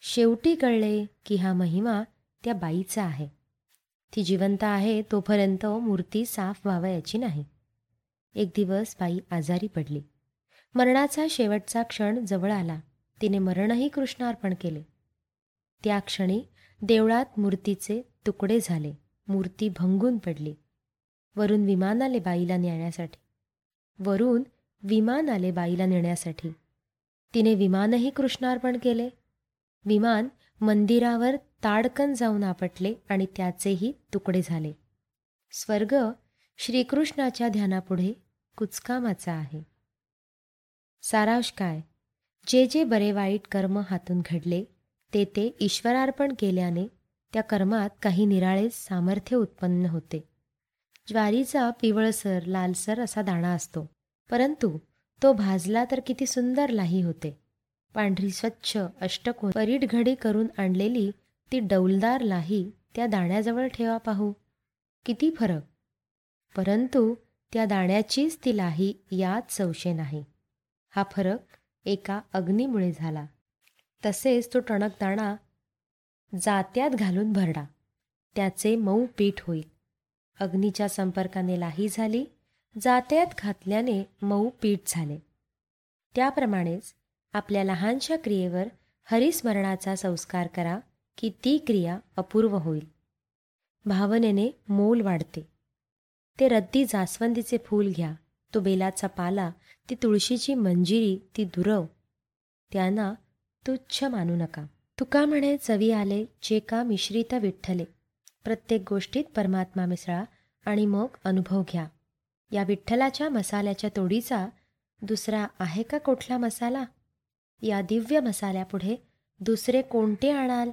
Speaker 1: शेवटी कळले की हा महिमा त्या बाईचा आहे. ती जिवंत आहे तोपर्यंत मूर्ती साफ व्हावयाची नाही. एक दिवस बाई आजारी पडली. मरणाचा शेवटचा क्षण जवळ आला. तिने मरणही कृष्णार्पण केले. त्या क्षणी देवळात मूर्तीचे तुकडे झाले. मूर्ती भंगून पडली. वरून विमान आले बाईला नेण्यासाठी वरून विमान आले बाईला नेण्यासाठी. तिने विमानही कृष्णार्पण केले. विमान मंदिरावर ताडकन जाऊन आपटले आणि त्याचेही तुकडे झाले. स्वर्ग श्रीकृष्णाच्या ध्यानापुढे कुचकामाचा आहे. सारांश काय? जे जे बरे वाईट कर्म हातून घडले ते ते ईश्वरार्पण केल्याने त्या कर्मात काही निराळे सामर्थ्य उत्पन्न होते. ज्वारीचा पिवळसर लालसर असा दाणा असतो. परंतु तो भाजला तर किती सुंदर लाही होते. पांढरी स्वच्छ अष्टकोन परीटघडी करून आणलेली ती डौलदार लाही त्या दाण्याजवळ ठेवा पाहू. किती फरक. परंतु त्या दाण्याचीच ती लाही यात संशय नाही. हा फरक एका अग्नीमुळे झाला. तसेच तो टणक दाणा जात्यात घालून भरडा. त्याचे मऊ पीठ होईल. अग्नीच्या संपर्काने लाही झाली. जात्यात घातल्याने मऊ पीठ झाले. त्याप्रमाणेच आपल्या लहानशा क्रियेवर हरिस्मरणाचा संस्कार करा की ती क्रिया अपूर्व होईल. भावनेने मोल वाढते. ते रद्दी जास्वंदीचे फूल घ्या तो बेलाचा पाला ती तुळशीची मंजिरी ती दुरव त्यांना तुच्छ मानू नका. तुका म्हणे चवी आले जे का मिश्रित विठ्ठले. प्रत्येक गोष्टीत परमात्मा मिसळा आणि मग अनुभव घ्या. या विठ्ठलाच्या मसाल्याच्या तोडीचा दुसरा आहे का कुठला मसाला? या दिव्य मसाल्यापुढे दुसरे कोणते आणाल?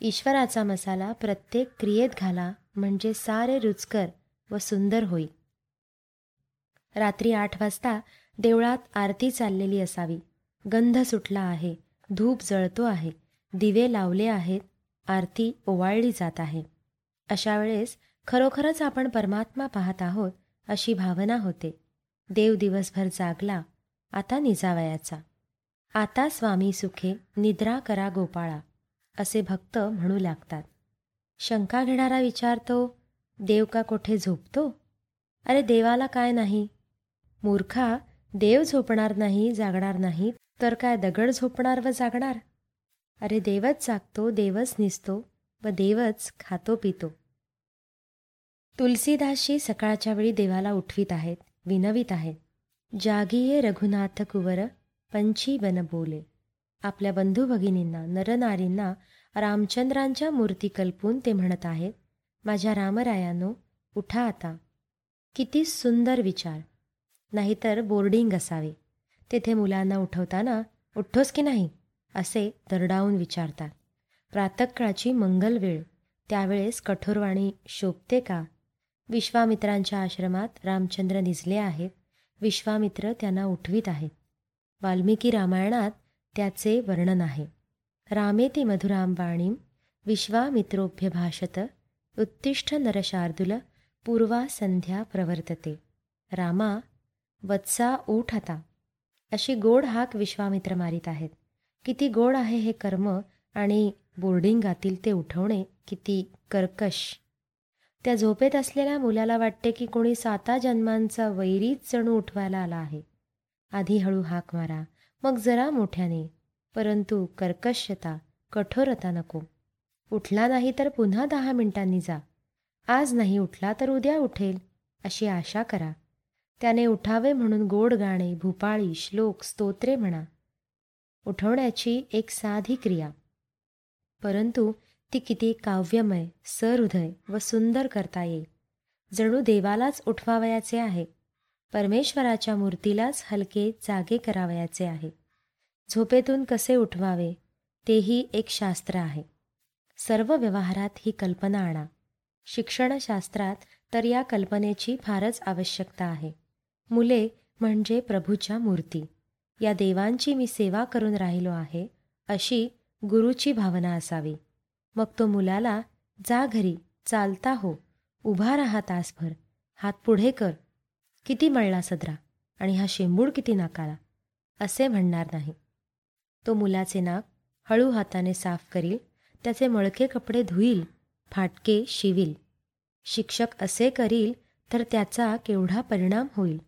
Speaker 1: ईश्वराचा मसाला प्रत्येक क्रियेत घाला म्हणजे सारे रुचकर व सुंदर होईल. रात्री आठ वाजता देवळात आरती चाललेली असावी. गंध सुटला आहे धूप जळतो आहे दिवे लावले आहेत आरती ओवाळली जात आहे. अशा वेळेस खरोखरच आपण परमात्मा पाहत आहोत अशी भावना होते. देव दिवसभर जागला आता निजावयाचा. आता स्वामी सुखे निद्रा करा गोपाळा असे भक्त म्हणू लागतात. शंका घेणारा विचारतो देव का कोठे झोपतो? अरे देवाला काय नाही? मूर्खा देव झोपणार नाही जागणार नाही तर काय दगड झोपणार व जागणार? अरे देवच जागतो देवच निसतो व देवच खातो पितो. तुलसीदासशी सकाळच्या वेळी देवाला उठवीत आहेत विनवीत आहेत. जागिये रघुनाथ कुवर पंची बन बोले. आपल्या बंधू भगिनींना नरनारींना रामचंद्रांच्या मूर्ती कल्पून ते म्हणत आहेत माझ्या रामरायानो उठा आता. किती सुंदर विचार. नाहीतर बोर्डिंग असावे. तेथे मुलांना उठवताना उठ्ठोस की नाही? असे दरडावून विचारतात. प्रातकाळची मंगल वेळ त्यावेळेस कठोरवाणी शोभते का? विश्वामित्रांच्या आश्रमात रामचंद्र निजले आहेत. विश्वामित्र त्यांना उठवीत आहेत. वाल्मिकी रामायणात त्याचे वर्णन आहे. रामेती मधुराम वाणीम विश्वामित्रोभ्य भाषत उत्तिष्ठ नरशार्दूल पूर्वा संध्या प्रवर्तते. रामा वत्सा ऊठ आता. अशी गोड हाक विश्वामित्र मारित आहेत. किती गोड आहे हे कर्म आणि बोर्डिंगातील ते उठवणे किती कर्कश. त्या झोपेत असलेल्या मुलाला वाटते की कोणी साता जन्मांचा वैरीच जणू उठवायला आला आहे. आधी हळू हाक मारा मग जरा मोठ्याने. परंतु कर्कशता कठोरता नको. उठला नाही तर पुन्हा दहा मिनिटांनी जा. आज नाही उठला तर उद्या उठेल अशी आशा करा. त्याने उठावे म्हणून गोड गाणे भूपाळी श्लोक स्तोत्रे म्हणा. उठवण्याची एक साधी क्रिया. परंतु ती किती काव्यमय सहृदय व सुंदर करता येईल. जणू देवालाच उठवावयाचे आहे. परमेश्वराच्या मूर्तीलाच हलके जागे करावयाचे आहे. झोपेतून कसे उठवावे तेही एक शास्त्र आहे. सर्व व्यवहारात ही कल्पना आणा. शिक्षणशास्त्रात तर या कल्पनेची फारच आवश्यकता आहे. मुले म्हणजे प्रभूच्या मूर्ती. या देवांची मी सेवा करून राहिलो आहे अशी गुरुची भावना असावी. मग तो मुलाला जा घरी चालता हो उभा राहा तासभर हात पुढे कर किती मळला सदरा आणि हा शेंबूड किती नाकाला असे म्हणणार नाही. तो मुलाचे नाक हळू हाताने साफ करील त्याचे मळके कपडे धुईल फाटके शिवील. शिक्षक असे करील तर त्याचा केवढा परिणाम होईल?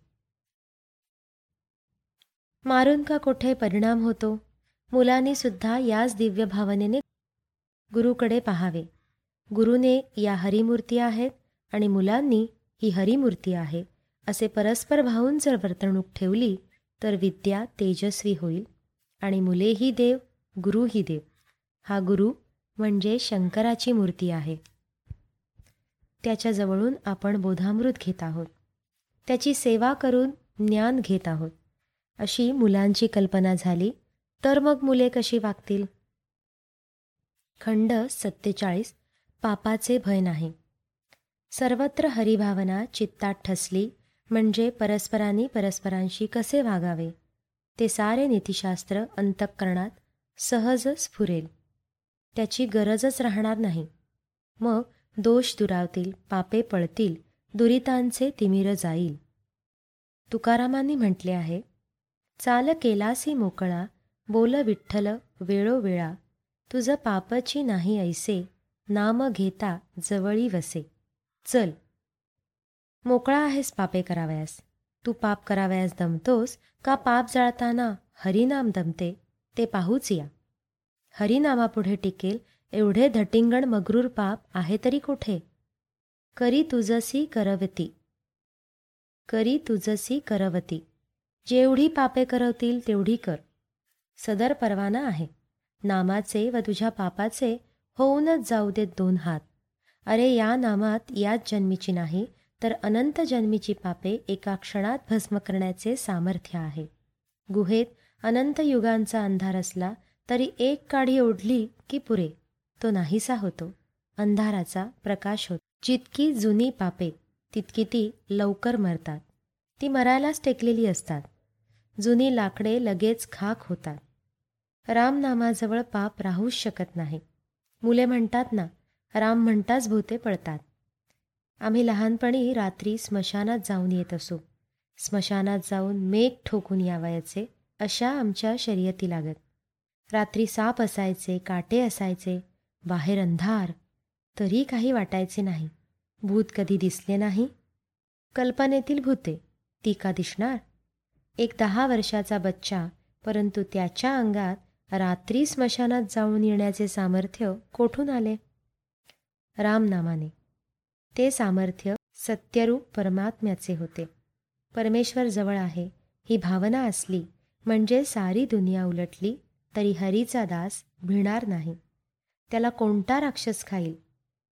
Speaker 1: मारून का कोठे परिणाम होतो? मुलांनी सुद्धा याच दिव्य भावनेने गुरुकडे पाहावे. गुरुने या हरिमूर्ती आहेत आणि मुलांनी ही हरिमूर्ती आहे असे परस्पर भावून जर वर्तणूक ठेवली तर विद्या तेजस्वी होईल आणि मुलेही देव गुरुही देव. हा गुरु म्हणजे शंकराची मूर्ती आहे. त्याच्याजवळून आपण बोधामृत घेत आहोत. त्याची सेवा करून ज्ञान घेत आहोत. अशी मुलांची कल्पना झाली तर मग मुले कशी वागतील? खंड सत्तेचाळीस पापाचे भय नाही. सर्वत्र हरिभावना चित्तात ठसली म्हणजे परस्परांनी परस्परांशी कसे वागावे? ते सारे नीतिशास्त्र अंतःकरणात सहज स्फुरेल. त्याची गरजच राहणार नाही. मग दोष दुरावतील पापे पळतील दुरितांचे तिमिर जाईल. तुकारामांनी म्हटले आहे चाल केलासी मोकळा बोल विठ्ठल वेळोवेळा तुझं पापची नाही ऐसे नाम घेता जवळी वसे. चल. मोकळा आहेस पापे करावयास. तू पाप करावयास दमतोस का पाप जाळताना हरिनाम दमते ते पाहूच या. हरिनामापुढे टिकेल एवढे धटिंगण मगरूर पाप आहे तरी कुठे? करी तुझसी करवती. करी तुझसी करवती. जेवढी पापे करवतील तेवढी कर. सदर परवाना आहे. नामाचे व तुझ्या पापाचे होऊनच जाऊ देत दोन हात. अरे या नामात याच जन्मीची नाही तर अनंत जन्मीची पापे एका क्षणात भस्म करण्याचे सामर्थ्य आहे. गुहेत अनंत युगांचा अंधार असला तरी एक काढी ओढली की पुरे. तो नाहीसा होतो अंधाराचा प्रकाश होतो. जितकी जुनी पापे तितकी ती लवकर मरतात. ती मरायलाच टेकलेली असतात. जुनी लाकडे लगेच खाक होतात. रामनामाजवळ पाप राहूच शकत नाही. मुले म्हणतात ना राम म्हणताच भूते पळतात आम्ही लहानपणी रात्री स्मशानात जाऊन येत असू. स्मशानात जाऊन मेघ ठोकून यावायचे अशा आमच्या शर्यती लागत. रात्री साप असायचे काटे असायचे बाहेर अंधार तरी काही वाटायचे नाही. भूत कधी दिसले नाही? कल्पनेतील भूते ती का दिसणार? एक दहा वर्षाचा बच्चा परंतु त्याच्या अंगात रात्री स्मशानात जाऊन येण्याचे सामर्थ्य कोठून आले? रामनामाने. ते सामर्थ्य सत्यरूप परमात्म्याचे होते. परमेश्वर जवळ आहे ही भावना असली म्हणजे सारी दुनिया उलटली तरी हरीचा दास भिणार नाही. त्याला कोणता राक्षस खाईल?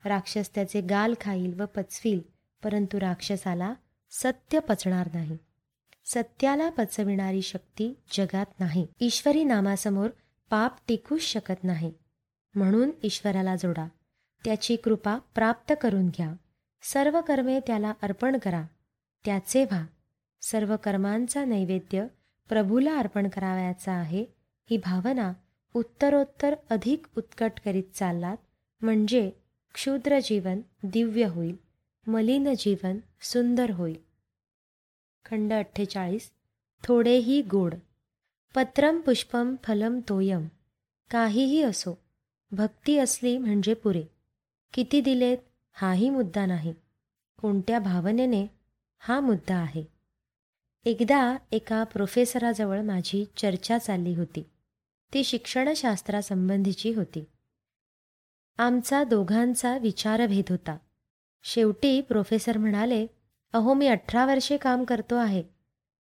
Speaker 1: राक्षस त्याचे गाल खाईल व पचवील परंतु राक्षसाला सत्य पचणार नाही. सत्याला पचविणारी शक्ती जगात नाही. ईश्वरी नामासमोर पाप टिकूच शकत नाही. म्हणून ईश्वराला जोडा. त्याची कृपा प्राप्त करून घ्या. सर्व कर्मे त्याला अर्पण करा. त्याचे व्हा. सर्व कर्मांचा नैवेद्य प्रभूला अर्पण करावयाचा आहे ही भावना उत्तरोत्तर अधिक उत्कट करीत चाललात म्हणजे क्षुद्र जीवन दिव्य होईल मलिन जीवन सुंदर होईल. खंड अठ्ठेचाळीस थोडेही गोड. पत्रम पुष्पम फलम तोयम. काहीही असो भक्ती असली म्हणजे पुरे. किती दिलेत हाही मुद्दा नाही. कोणत्या भावनेने हा मुद्दा आहे? एकदा एका प्रोफेसराजवळ माझी चर्चा चालली होती. ती शिक्षणशास्त्रासंबंधीची होती. आमचा दोघांचा विचारभेद होता. शेवटी प्रोफेसर म्हणाले अहो मी अठरा वर्षे काम करतो आहे.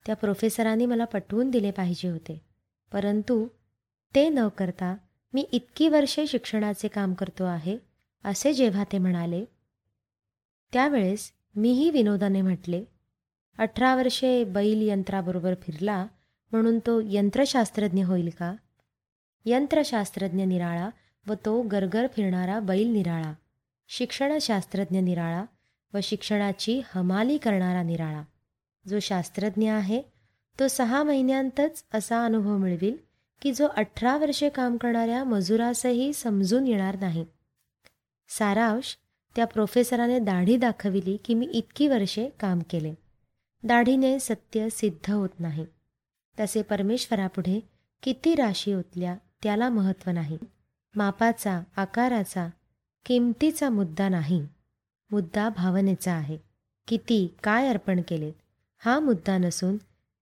Speaker 1: त्या प्रोफेसरांनी मला पटवून दिले पाहिजे होते. परंतु ते न करता मी इतकी वर्षे शिक्षणाचे काम करतो आहे असे जेव्हा ते म्हणाले त्यावेळेस मीही विनोदाने म्हटले अठरा वर्षे बैल यंत्राबरोबर फिरला म्हणून तो यंत्रशास्त्रज्ञ होईल का? यंत्रशास्त्रज्ञ निराळा व तो गरगर फिरणारा बैल निराळा शिक्षणशास्त्रज्ञ निराळा व शिक्षणाची हमाली करणारा निराळा. जो शास्त्रज्ञ आहे तो सहा महिन्यांतच असा अनुभव मिळविल की जो अठरा वर्षे काम करणाऱ्या मजुरासही समजून येणार नाही. सारांश त्या प्रोफेसराने दाढी दाखविली की मी इतकी वर्षे काम केले. दाढीने सत्य सिद्ध होत नाही. तसे परमेश्वरापुढे किती राशी ओतल्या त्याला महत्त्व नाही. मापाचा आकाराचा किमतीचा मुद्दा नाही. मुद्दा भावनेचा आहे. किती काय अर्पण केलेत? हा मुद्दा नसून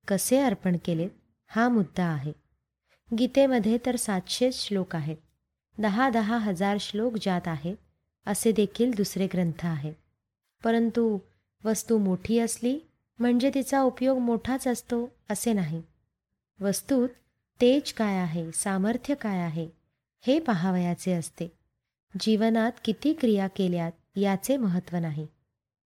Speaker 1: कसे अर्पण केलेत हा मुद्दा आहे. गीतेमध्ये तर सातशे श्लोक आहेत. दहा दहा हजार श्लोक ज्यात आहेत असे देखील दुसरे ग्रंथ आहेत परंतु वस्तू मोठी असली म्हणजे तिचा उपयोग मोठाच असतो असे नाही. वस्तूत तेज काय आहे सामर्थ्य काय आहे हे पाहावयाचे असते. जीवनात किती क्रिया केल्यात याचे महत्त्व नाही.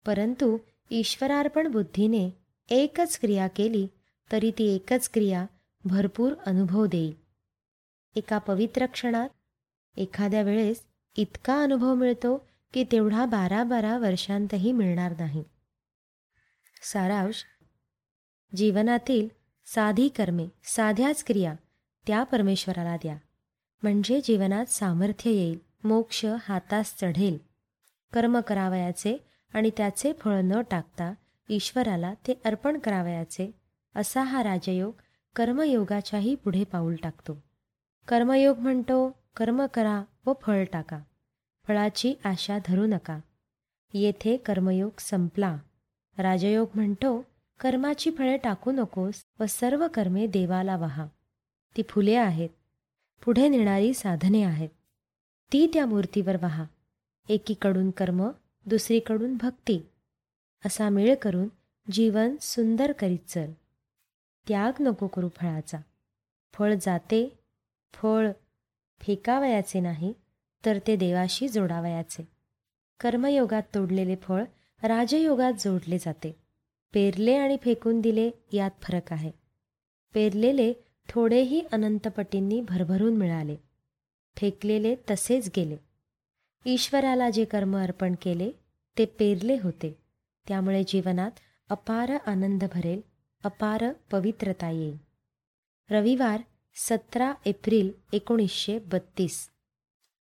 Speaker 1: परंतु ईश्वरार्पण बुद्धीने एकच क्रिया केली तरी ती एकच क्रिया भरपूर अनुभव देईल. एका पवित्र क्षणात एखाद्या वेळेस इतका अनुभव मिळतो की तेवढा बारा बारा वर्षांतही मिळणार नाही. सारांश जीवनातील साधी कर्मे साध्याच क्रिया त्या परमेश्वराला द्या. म्हणजे जीवनात सामर्थ्य येईल मोक्ष हातास चढेल. कर्म करावयाचे आणि त्याचे फळ न टाकता ईश्वराला ते अर्पण करावयाचे असा हा राजयोग कर्मयोगाच्याही पुढे पाऊल टाकतो. कर्मयोग म्हणतो कर्म करा व फळ टाका. फळाची आशा धरू नका. येथे कर्मयोग संपला. राजयोग म्हणतो कर्माची फळे टाकू नकोस व सर्व कर्मे देवाला वहा. ती फुले आहेत. पुढे नेणारी साधने आहेत. ती त्या मूर्तीवर वहा. एकीकडून कर्म दुसरीकडून भक्ती. असा मेळ करून जीवन सुंदर करीत चल. त्याग नको करू फळाचा. फळ जाते फळ फेकावयाचे नाही तर ते देवाशी जोडावयाचे. कर्मयोगात तोडलेले फळ राजयोगात जोडले जाते. पेरले आणि फेकून दिले यात फरक आहे. पेरलेले थोडेही अनंतपटींनी भरभरून मिळाले. फेकलेले तसेच गेले. ईश्वराला जे कर्म अर्पण केले ते पेरले होते. त्यामुळे जीवनात अपार आनंद भरेल अपार पवित्रता येईल. रविवार सतरा एप्रिल एकोणीसशे बत्तीस.